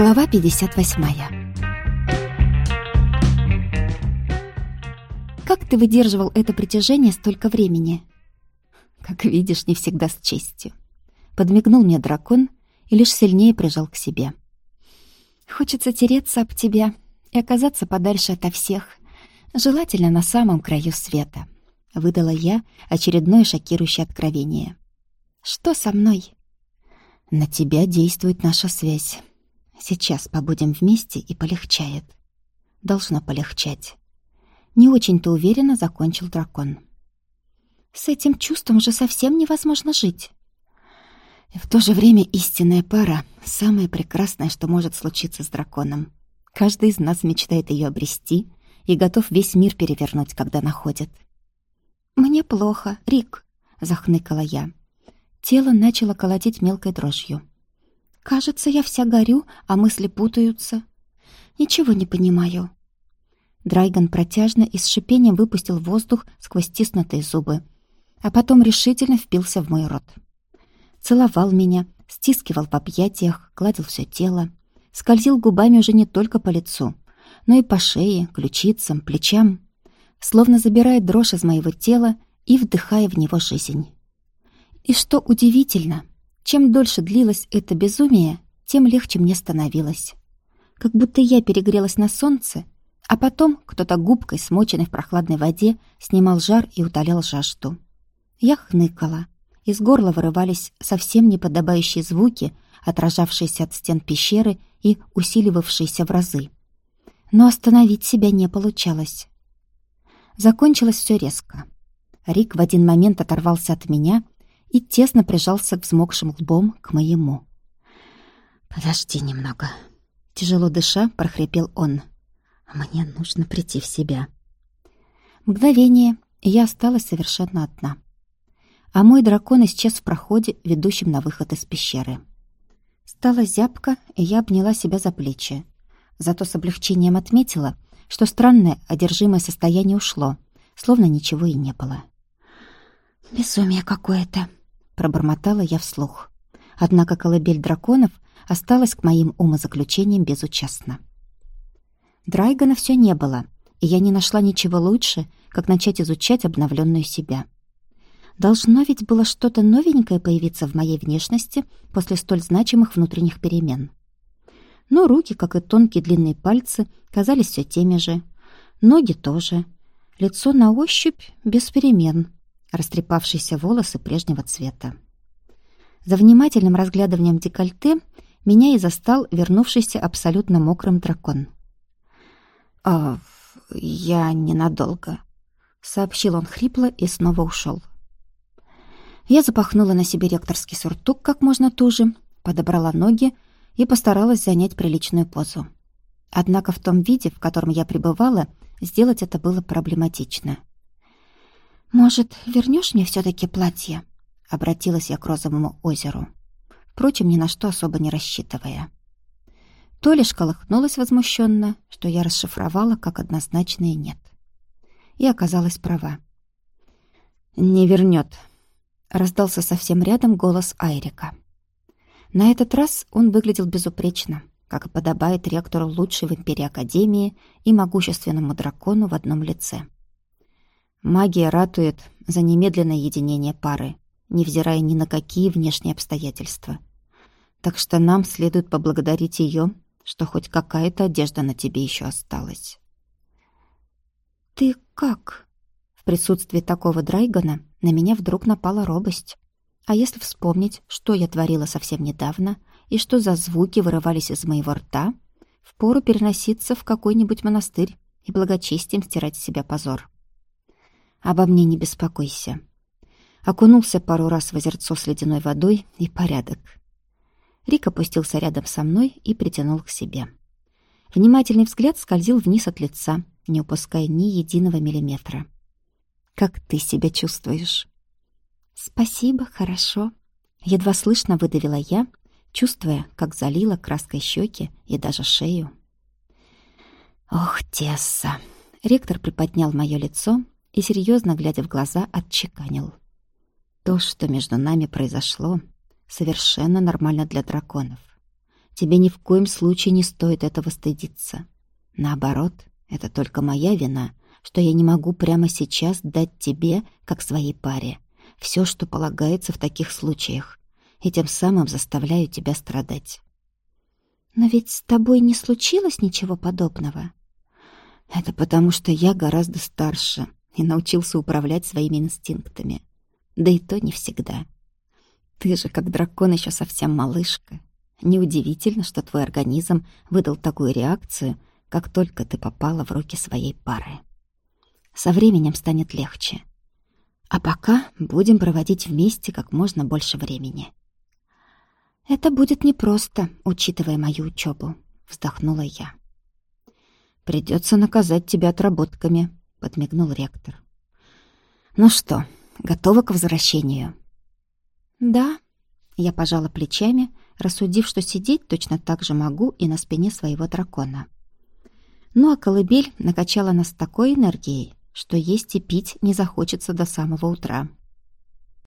Глава 58 «Как ты выдерживал это притяжение столько времени?» «Как видишь, не всегда с честью». Подмигнул мне дракон и лишь сильнее прижал к себе. «Хочется тереться об тебя и оказаться подальше ото всех, желательно на самом краю света», — выдала я очередное шокирующее откровение. «Что со мной?» «На тебя действует наша связь. Сейчас побудем вместе и полегчает. Должно полегчать. Не очень-то уверенно закончил дракон. С этим чувством же совсем невозможно жить. И в то же время истинная пара — самое прекрасное, что может случиться с драконом. Каждый из нас мечтает ее обрести и готов весь мир перевернуть, когда находит. «Мне плохо, Рик», — захныкала я. Тело начало колотить мелкой дрожью. Кажется, я вся горю, а мысли путаются. Ничего не понимаю. Драйган протяжно и с шипением выпустил воздух сквозь стиснутые зубы, а потом решительно впился в мой рот. Целовал меня, стискивал в объятиях, гладил все тело, скользил губами уже не только по лицу, но и по шее, ключицам, плечам, словно забирая дрожь из моего тела и вдыхая в него жизнь. И что удивительно, чем дольше длилось это безумие, тем легче мне становилось. Как будто я перегрелась на солнце, а потом кто-то губкой, смоченной в прохладной воде, снимал жар и утолял жажду. Я хныкала. Из горла вырывались совсем неподобающие звуки, отражавшиеся от стен пещеры и усиливавшиеся в разы. Но остановить себя не получалось. Закончилось все резко. Рик в один момент оторвался от меня и тесно прижался взмокшим лбом к моему. «Подожди немного». Тяжело дыша, прохрипел он. «Мне нужно прийти в себя». Мгновение, и я осталась совершенно одна. А мой дракон исчез в проходе, ведущем на выход из пещеры. Стала зябко, и я обняла себя за плечи. Зато с облегчением отметила, что странное одержимое состояние ушло, словно ничего и не было. «Безумие какое-то», пробормотала я вслух. Однако колыбель драконов осталась к моим умозаключениям безучастна. Драйгана все не было, и я не нашла ничего лучше, как начать изучать обновленную себя. Должно ведь было что-то новенькое появиться в моей внешности после столь значимых внутренних перемен. Но руки, как и тонкие длинные пальцы, казались все теми же. Ноги тоже. Лицо на ощупь без перемен — растрепавшиеся волосы прежнего цвета. За внимательным разглядыванием декольте меня и застал вернувшийся абсолютно мокрым дракон. «А, я ненадолго», — сообщил он хрипло и снова ушел. Я запахнула на себе ректорский сюртук как можно туже, подобрала ноги и постаралась занять приличную позу. Однако в том виде, в котором я пребывала, сделать это было проблематично — «Может, вернешь мне все таки платье?» — обратилась я к розовому озеру. Впрочем, ни на что особо не рассчитывая. То лишь колыхнулась возмущенно, что я расшифровала как однозначное «нет». И оказалась права. «Не вернет», — раздался совсем рядом голос Айрика. На этот раз он выглядел безупречно, как и подобает ректору лучшей в Империи Академии и могущественному дракону в одном лице — Магия ратует за немедленное единение пары, невзирая ни на какие внешние обстоятельства. Так что нам следует поблагодарить ее, что хоть какая-то одежда на тебе еще осталась. «Ты как?» В присутствии такого Драйгана на меня вдруг напала робость. А если вспомнить, что я творила совсем недавно и что за звуки вырывались из моего рта, впору переноситься в какой-нибудь монастырь и благочестием стирать с себя позор. Обо мне не беспокойся. Окунулся пару раз в озерцо с ледяной водой и порядок. Рик опустился рядом со мной и притянул к себе. Внимательный взгляд скользил вниз от лица, не упуская ни единого миллиметра. «Как ты себя чувствуешь?» «Спасибо, хорошо», — едва слышно выдавила я, чувствуя, как залила краской щеки и даже шею. «Ох, Тесса!» Ректор приподнял мое лицо и, серьезно глядя в глаза, отчеканил. То, что между нами произошло, совершенно нормально для драконов. тебе ни в коем случае не стоит этого стыдиться. Наоборот, это только моя вина, что я не могу прямо сейчас дать тебе, как своей паре, все, что полагается в таких случаях, и тем самым заставляю тебя страдать. Но ведь с тобой не случилось ничего подобного. Это потому, что я гораздо старше и научился управлять своими инстинктами. Да и то не всегда. Ты же, как дракон, еще совсем малышка. Неудивительно, что твой организм выдал такую реакцию, как только ты попала в руки своей пары. Со временем станет легче. А пока будем проводить вместе как можно больше времени. Это будет непросто, учитывая мою учебу, вздохнула я. Придется наказать тебя отработками, подмигнул ректор. Ну что, готова к возвращению? Да, я пожала плечами, рассудив, что сидеть точно так же могу и на спине своего дракона. Ну а колыбель накачала нас такой энергией, что есть и пить не захочется до самого утра.